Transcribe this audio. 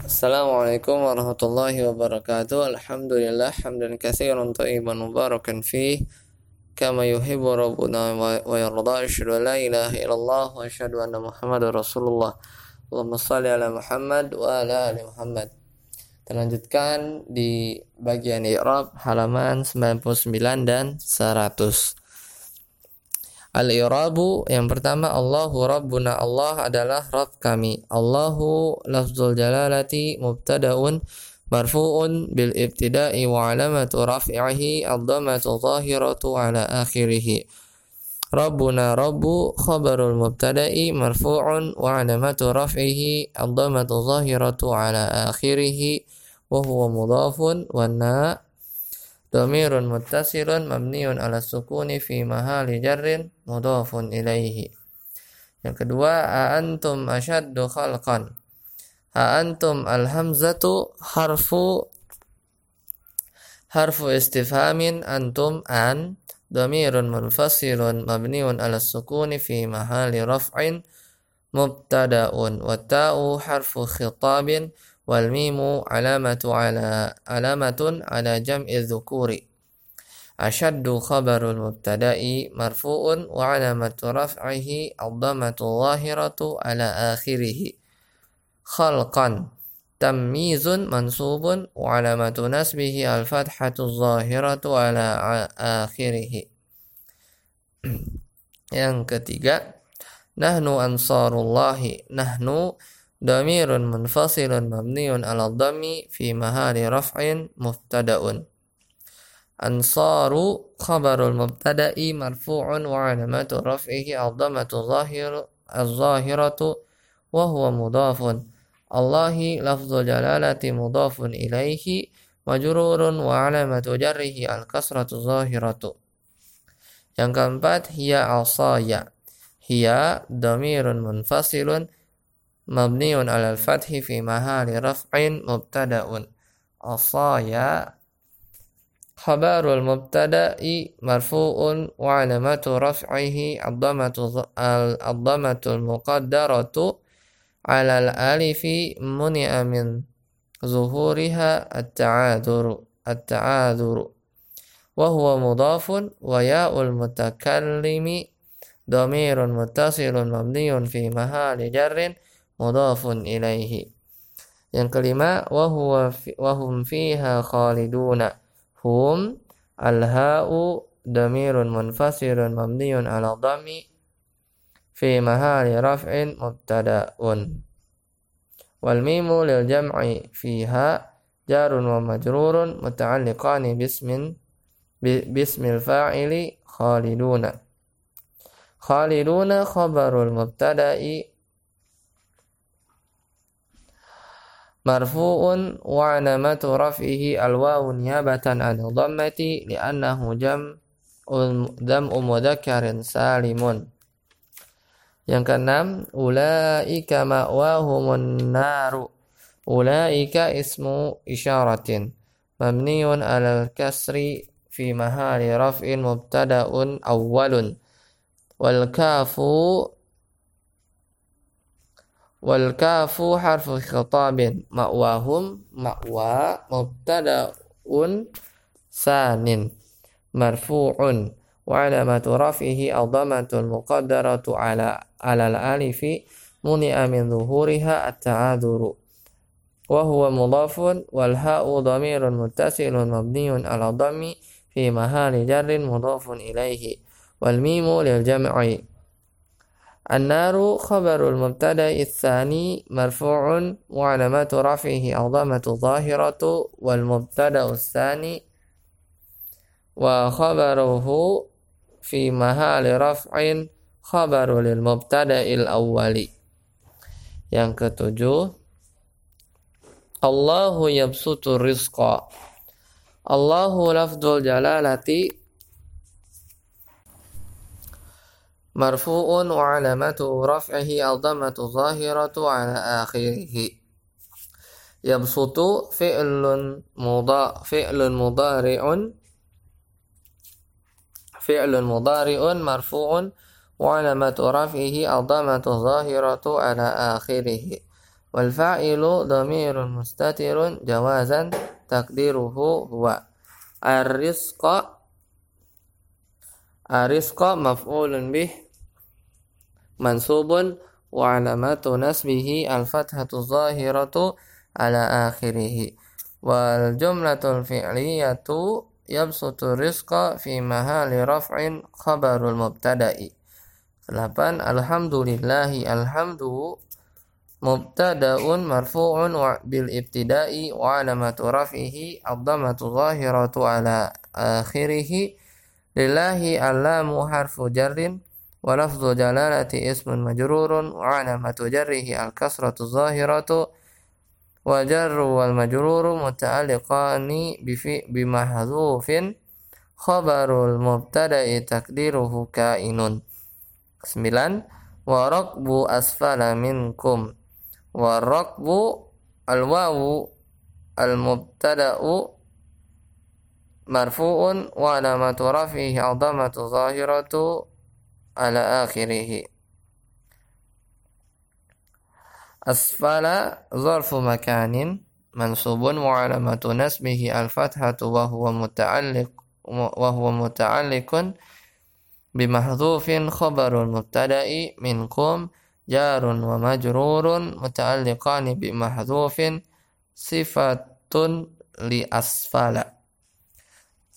Assalamualaikum warahmatullahi wabarakatuh. Alhamdulillah hamdan katsiran thayyiban mubarakan fih kama yuhibbu rabbuna wa yarda. Asyhadu an la ilaha illallah wa asyhadu anna Muhammadar Rasulullah. Allahumma shalli ala Muhammad wa ala ali Muhammad. Terlanjutkan di bagian i'rab halaman 99 dan 100. Al-i'rabu yang pertama Allahu Rabbuna Allah adalah Rabb kami. Allahu lafzul jalalati mubtada'un marfu'un bil ibtida'i wa alamatu raf'ihi ad-dhammatu zahiratu ala akhirih. Rabbuna Rabbu khabarul mubtada'i marfu'un wa alamatu raf'ihi ad-dhammatu zahiratu ala akhirih wa huwa mudhafun wa na' Domirun muttasilun mabniun ala sukuni fi mahali jarrin mudhafun ilaihi. Yang kedua, antum asyaddu khalqan. antum alhamzatu harfu harfu istifhamin antum an domirun munfasilun mabniun ala sukuni fi mahali raf'in mubtada'un wa ta'u harfu khitabin والميم علامة على علامة على جمع الذكور. أشد خبر المبتدأ مرفوع وعلامة رفعه الضمة الظاهرة على آخره. خلقا تمييز منصوب وعلامة نسبه الفتحة الظاهرة على آخره. yang ketiga nahnu ansarullahi nahnu ضمير منفصل مبني على الضم في محل رفع مبتدأ. أنصار خبر المبتدأ مرفوع وعلامة رفعه الضمة الظاهر الظاهرة وهو مضاف. الله لفظ جلالة مضاف إليه مجرور وعلامة جره الكسرة الظاهرة. Yang keempat, hiya asaya. Hiya damirun munfasilun مبني على الفتح في محل رفع مبتدأ. عصايا خبر المبتدأ مرفوع وعلامة رفعه الضمة الضمة المقدرة على الألف منع من ظهورها التعاذر التعاذر. وهو مضاف وياء المتكلم ضمير متصل مبني في محل جر mudhafun ilaihi. Yang kelima wa huwa wa hum fiha khaliduna. Hum al-ha'u damirun munfasirun mabniun ala dhammi fi mahali raf'in mubtada'un. Wal mimu lil jam'i fiha jarun wa majrurun muta'alliqani bismin bismil fa'ili khaliduna. Khaliduna khabarul mubtada'i مرفوع وعلامة رفعه الواو نيابة عن الضمة لأنه جمع جمع مذكر سالم yang keenam ulaika ma'wahumun naru ulaika ismu isyaratin mabniun alal kasri fi mahali raf'in mubtada'un awwalun wal kafu والكاف حرف خطاب مأواهم مأوى مبتدأ ثان مرفوع وعلامة رفعه الضمة المقدرة على على الألف منع من ظهورها التعاذر وهو مضاف والهاء ضمير متصل مبني على الضم في محل جر مضاف إليه والميم للجمع النار خبر المبتدأ الثاني مرفوع وعلامة رفعه الضمة الظاهرة والمبتدأ الثاني وخبره في محل رفع خبر للمبتدأ الأول. Yang ketujuh Allahu yabsutu rizqa. Allahu lafzul jalalati مرفوع وعلامة رفعه الضمة الظاهرة على آخره. يبسط فعل مضا فعل مضارع. فعل مضارع مرفوع وعلامة رفعه الضمة الظاهرة على آخره. والفاعل ضمير مستتر جوازا تقديره هو. الرزق الرزق مفعول به منصوب وعلامة نسبه الفتحة الظاهرة على آخره والجملة الفعلية يبسط الرزق في محل رفع خبر المبتدأ 8 Alhamdulillahi alhamdu mubtada'un marfu'un wa bil ibtida'i wa alamatu raf'ihi ad-dhammatu zahiratu ala akhirih lillahi allamu harfu jarrin wa lafdhu jalalati ismun majrurun wa alamatu jarrihi al-kasratu zahiratu wa jarru wal majruru muta'alliqani bi mahdhufin khabarul mubtada'i takdiruhu kainun Sembilan, warakbu asfala minkum. Warakbu al-wawu al-mubtada'u marfu'un wa alamatu rafihi مرفوع وعلامة رفعه عظمة ظاهرة على آخره. أسفل ظرف مكان منصوب وعلامة نسبه الفتحة وهو متعلق وهو متعلق بمحذوف خبر المبتدأ منكم جار ومجرور متعلقان بمحذوف صفة لأسفل.